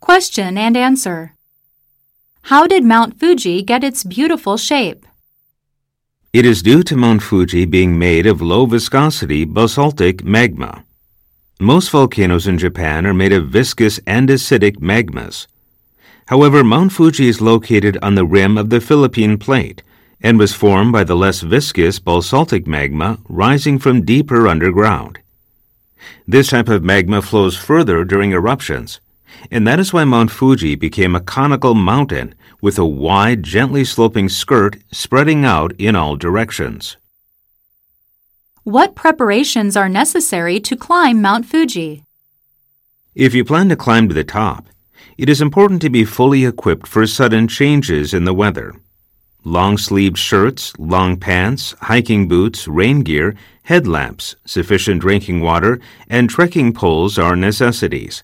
Question and answer. How did Mount Fuji get its beautiful shape? It is due to Mount Fuji being made of low viscosity basaltic magma. Most volcanoes in Japan are made of viscous and acidic magmas. However, Mount Fuji is located on the rim of the Philippine plate and was formed by the less viscous basaltic magma rising from deeper underground. This type of magma flows further during eruptions, and that is why Mount Fuji became a conical mountain with a wide, gently sloping skirt spreading out in all directions. What preparations are necessary to climb Mount Fuji? If you plan to climb to the top, it is important to be fully equipped for sudden changes in the weather. Long sleeved shirts, long pants, hiking boots, rain gear, headlamps, sufficient drinking water, and trekking poles are necessities.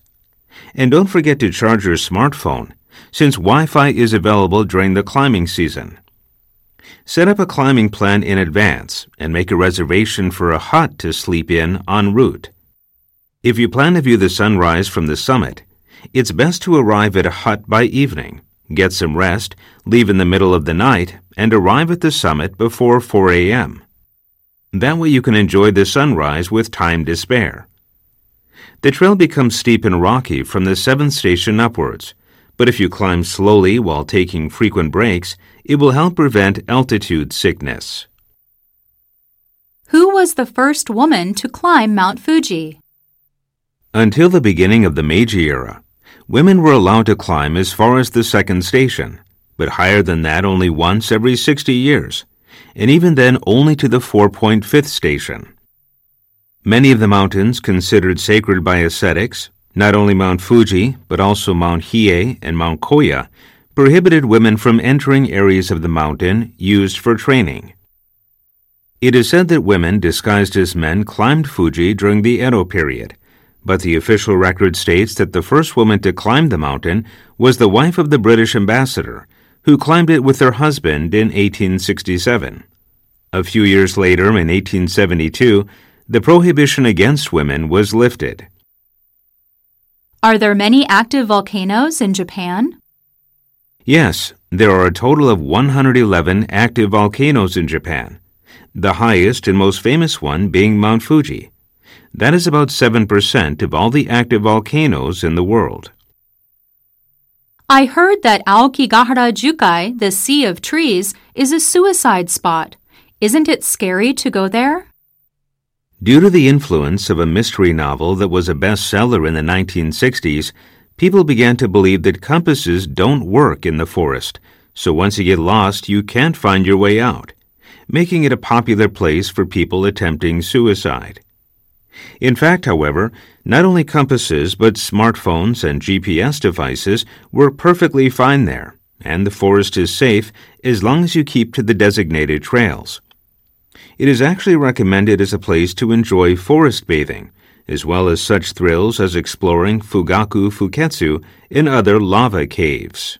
And don't forget to charge your smartphone, since Wi Fi is available during the climbing season. Set up a climbing plan in advance and make a reservation for a hut to sleep in en route. If you plan to view the sunrise from the summit, it's best to arrive at a hut by evening get some rest, leave in the middle of the night, and arrive at the summit before 4 a.m. That way you can enjoy the sunrise with time to spare. The trail becomes steep and rocky from the seventh station upwards, but if you climb slowly while taking frequent breaks, it will help prevent altitude sickness. Who was the first woman to climb Mount Fuji? Until the beginning of the Meiji era, women were allowed to climb as far as the second station, but higher than that only once every 60 years, and even then only to the 4.5th station. Many of the mountains considered sacred by ascetics, not only Mount Fuji, but also Mount Hiei and Mount Koya, prohibited women from entering areas of the mountain used for training. It is said that women disguised as men climbed Fuji during the Edo period, but the official record states that the first woman to climb the mountain was the wife of the British ambassador, who climbed it with her husband in 1867. A few years later, in 1872, the prohibition against women was lifted. Are there many active volcanoes in Japan? Yes, there are a total of 111 active volcanoes in Japan, the highest and most famous one being Mount Fuji. That is about 7% of all the active volcanoes in the world. I heard that Aokigahara Jukai, the Sea of Trees, is a suicide spot. Isn't it scary to go there? Due to the influence of a mystery novel that was a bestseller in the 1960s, people began to believe that compasses don't work in the forest, so once you get lost, you can't find your way out, making it a popular place for people attempting suicide. In fact, however, not only compasses but smartphones and GPS devices work perfectly fine there, and the forest is safe as long as you keep to the designated trails. It is actually recommended as a place to enjoy forest bathing, as well as such thrills as exploring Fugaku Fuketsu and other lava caves.